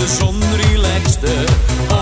de zon relaxte.